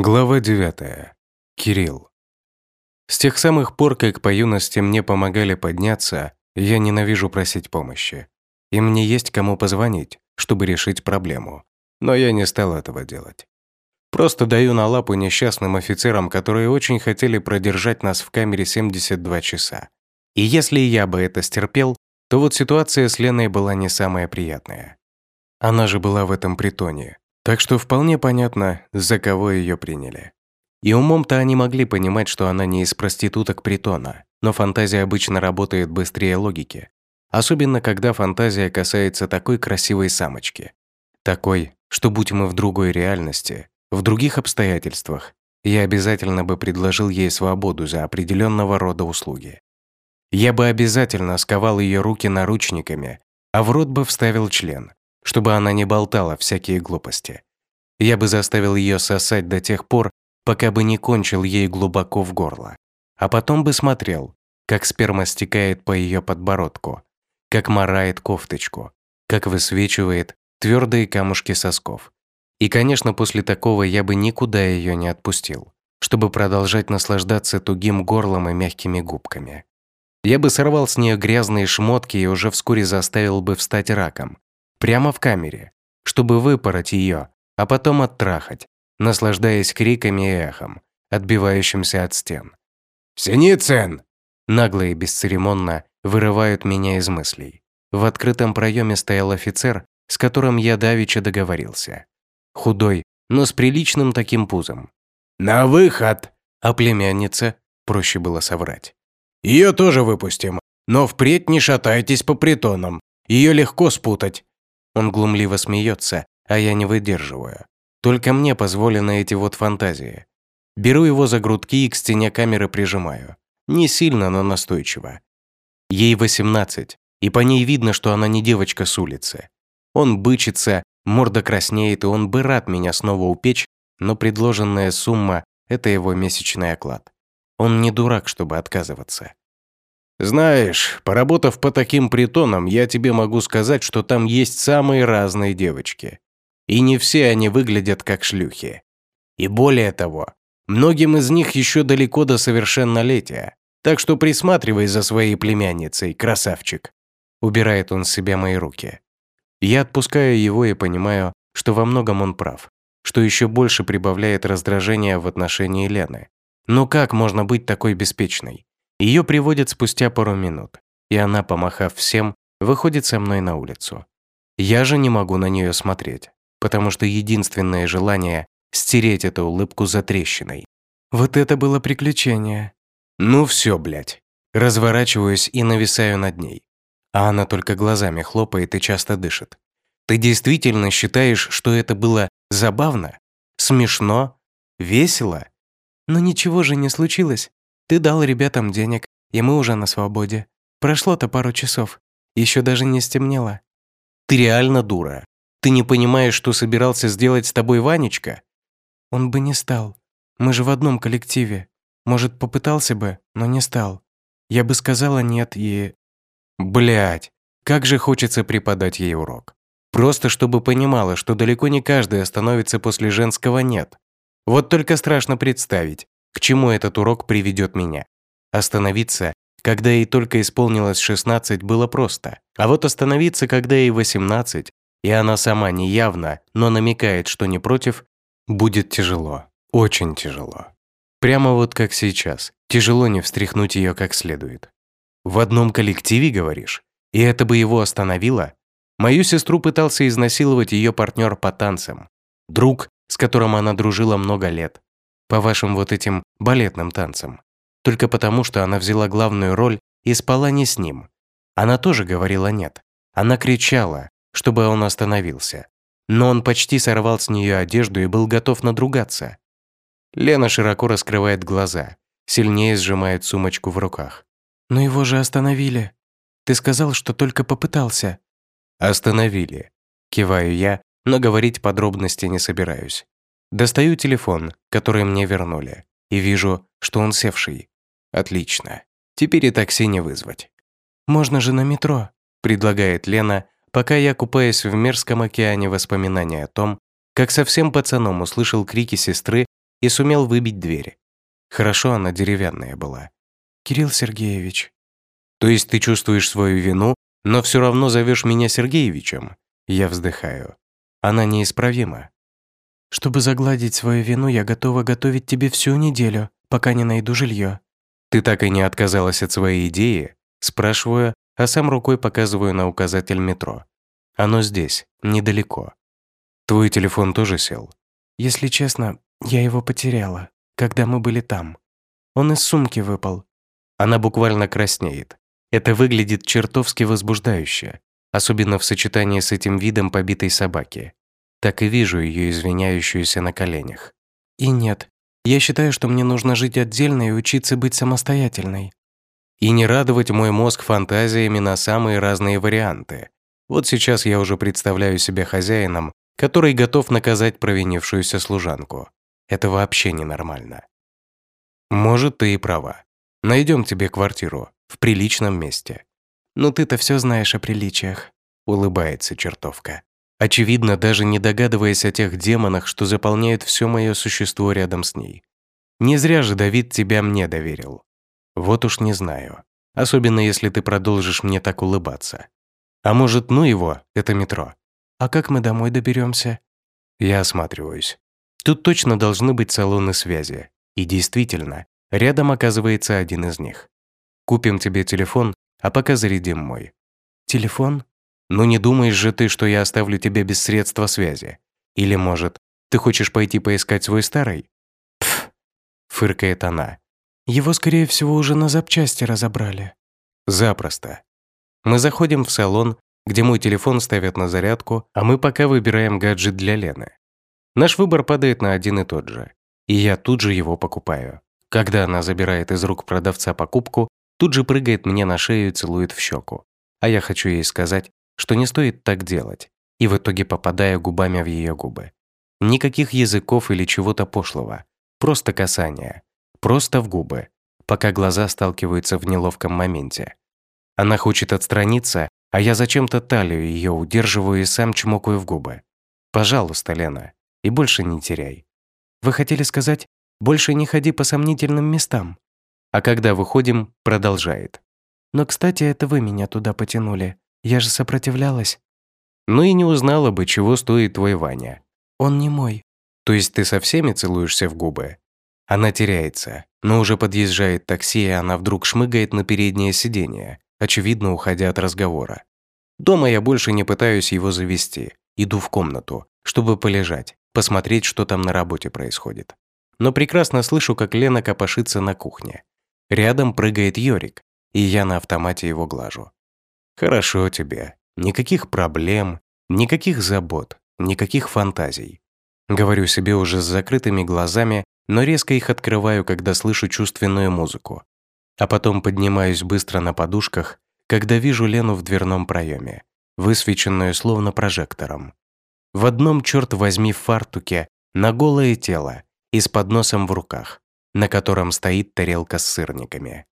Глава 9. Кирилл. С тех самых пор, как по юности мне помогали подняться, я ненавижу просить помощи. И мне есть кому позвонить, чтобы решить проблему. Но я не стал этого делать. Просто даю на лапу несчастным офицерам, которые очень хотели продержать нас в камере 72 часа. И если я бы это стерпел, то вот ситуация с Леной была не самая приятная. Она же была в этом притоне, так что вполне понятно, за кого ее приняли. И умом-то они могли понимать, что она не из проституток притона, но фантазия обычно работает быстрее логики. Особенно, когда фантазия касается такой красивой самочки. Такой, что будь мы в другой реальности, в других обстоятельствах, я обязательно бы предложил ей свободу за определенного рода услуги. Я бы обязательно сковал ее руки наручниками, а в рот бы вставил член, чтобы она не болтала всякие глупости. Я бы заставил ее сосать до тех пор, пока бы не кончил ей глубоко в горло. А потом бы смотрел, как сперма стекает по ее подбородку, как морает кофточку, как высвечивает твердые камушки сосков. И, конечно, после такого я бы никуда ее не отпустил, чтобы продолжать наслаждаться тугим горлом и мягкими губками. Я бы сорвал с нее грязные шмотки и уже вскоре заставил бы встать раком, прямо в камере, чтобы выпороть ее, а потом оттрахать, наслаждаясь криками и эхом, отбивающимся от стен. «Синицын!» Нагло и бесцеремонно вырывают меня из мыслей. В открытом проеме стоял офицер, с которым я давеча договорился. Худой, но с приличным таким пузом. «На выход!» А племянница, проще было соврать. «Ее тоже выпустим, но впредь не шатайтесь по притонам. Ее легко спутать. Он глумливо смеется, а я не выдерживаю. Только мне позволены эти вот фантазии. Беру его за грудки и к стене камеры прижимаю. Не сильно, но настойчиво. Ей 18, и по ней видно, что она не девочка с улицы. Он бычится, морда краснеет, и он бы рад меня снова упечь, но предложенная сумма – это его месячный оклад. Он не дурак, чтобы отказываться. Знаешь, поработав по таким притонам, я тебе могу сказать, что там есть самые разные девочки. И не все они выглядят как шлюхи. И более того, многим из них еще далеко до совершеннолетия. Так что присматривай за своей племянницей, красавчик. Убирает он с себя мои руки. Я отпускаю его и понимаю, что во многом он прав, что еще больше прибавляет раздражения в отношении Лены. Но как можно быть такой беспечной? Ее приводят спустя пару минут, и она, помахав всем, выходит со мной на улицу. Я же не могу на нее смотреть, потому что единственное желание — стереть эту улыбку за трещиной. Вот это было приключение. Ну все, блядь. Разворачиваюсь и нависаю над ней. А она только глазами хлопает и часто дышит. Ты действительно считаешь, что это было забавно? Смешно? Весело? Но ничего же не случилось. Ты дал ребятам денег, и мы уже на свободе. Прошло-то пару часов. Еще даже не стемнело. Ты реально дура. Ты не понимаешь, что собирался сделать с тобой Ванечка? Он бы не стал. Мы же в одном коллективе. Может, попытался бы, но не стал. Я бы сказала нет и... Блять, как же хочется преподать ей урок. Просто чтобы понимала, что далеко не каждый остановится после женского «нет». Вот только страшно представить, к чему этот урок приведет меня? Остановиться, когда ей только исполнилось 16, было просто. А вот остановиться, когда ей 18, и она сама неявно, но намекает, что не против, будет тяжело. Очень тяжело. Прямо вот как сейчас. Тяжело не встряхнуть ее как следует. В одном коллективе, говоришь? И это бы его остановило? Мою сестру пытался изнасиловать ее партнер по танцам. Друг, с которым она дружила много лет по вашим вот этим балетным танцам. Только потому, что она взяла главную роль и спала не с ним. Она тоже говорила «нет». Она кричала, чтобы он остановился. Но он почти сорвал с нее одежду и был готов надругаться. Лена широко раскрывает глаза, сильнее сжимает сумочку в руках. «Но его же остановили. Ты сказал, что только попытался». «Остановили», – киваю я, но говорить подробности не собираюсь. Достаю телефон, который мне вернули, и вижу, что он севший. Отлично. Теперь и такси не вызвать. «Можно же на метро», – предлагает Лена, пока я купаюсь в мерзком океане воспоминаний о том, как совсем пацаном услышал крики сестры и сумел выбить дверь. Хорошо она деревянная была. «Кирилл Сергеевич». «То есть ты чувствуешь свою вину, но все равно зовешь меня Сергеевичем?» Я вздыхаю. Она неисправима. «Чтобы загладить свою вину, я готова готовить тебе всю неделю, пока не найду жилье. «Ты так и не отказалась от своей идеи?» Спрашиваю, а сам рукой показываю на указатель метро. Оно здесь, недалеко. Твой телефон тоже сел? Если честно, я его потеряла, когда мы были там. Он из сумки выпал. Она буквально краснеет. Это выглядит чертовски возбуждающе, особенно в сочетании с этим видом побитой собаки. Так и вижу ее извиняющуюся на коленях. И нет, я считаю, что мне нужно жить отдельно и учиться быть самостоятельной. И не радовать мой мозг фантазиями на самые разные варианты. Вот сейчас я уже представляю себя хозяином, который готов наказать провинившуюся служанку. Это вообще ненормально. Может, ты и права. Найдем тебе квартиру в приличном месте. Ну ты-то все знаешь о приличиях, улыбается чертовка очевидно, даже не догадываясь о тех демонах, что заполняют все мое существо рядом с ней. Не зря же Давид тебя мне доверил. Вот уж не знаю. Особенно если ты продолжишь мне так улыбаться. А может, ну его, это метро. А как мы домой доберемся? Я осматриваюсь. Тут точно должны быть салоны связи. И действительно, рядом оказывается один из них. Купим тебе телефон, а пока зарядим мой. Телефон? Ну не думаешь же ты, что я оставлю тебя без средства связи? Или, может, ты хочешь пойти поискать свой старый?» «Пф!» — фыркает она. «Его, скорее всего, уже на запчасти разобрали». «Запросто. Мы заходим в салон, где мой телефон ставят на зарядку, а мы пока выбираем гаджет для Лены. Наш выбор падает на один и тот же, и я тут же его покупаю. Когда она забирает из рук продавца покупку, тут же прыгает мне на шею и целует в щеку. А я хочу ей сказать, что не стоит так делать, и в итоге попадая губами в ее губы. Никаких языков или чего-то пошлого, просто касание, просто в губы, пока глаза сталкиваются в неловком моменте. Она хочет отстраниться, а я зачем-то талию ее удерживаю и сам чмокаю в губы. Пожалуйста, Лена, и больше не теряй. Вы хотели сказать, больше не ходи по сомнительным местам? А когда выходим, продолжает. Но, кстати, это вы меня туда потянули. Я же сопротивлялась. Ну и не узнала бы, чего стоит твой Ваня. Он не мой. То есть ты со всеми целуешься в губы? Она теряется, но уже подъезжает такси, и она вдруг шмыгает на переднее сиденье, очевидно, уходя от разговора. Дома я больше не пытаюсь его завести. Иду в комнату, чтобы полежать, посмотреть, что там на работе происходит. Но прекрасно слышу, как Лена копошится на кухне. Рядом прыгает Йорик, и я на автомате его глажу. Хорошо тебе. Никаких проблем, никаких забот, никаких фантазий. Говорю себе уже с закрытыми глазами, но резко их открываю, когда слышу чувственную музыку. А потом поднимаюсь быстро на подушках, когда вижу Лену в дверном проеме, высвеченную словно прожектором. В одном, черт возьми, фартуке, на голое тело и с подносом в руках, на котором стоит тарелка с сырниками.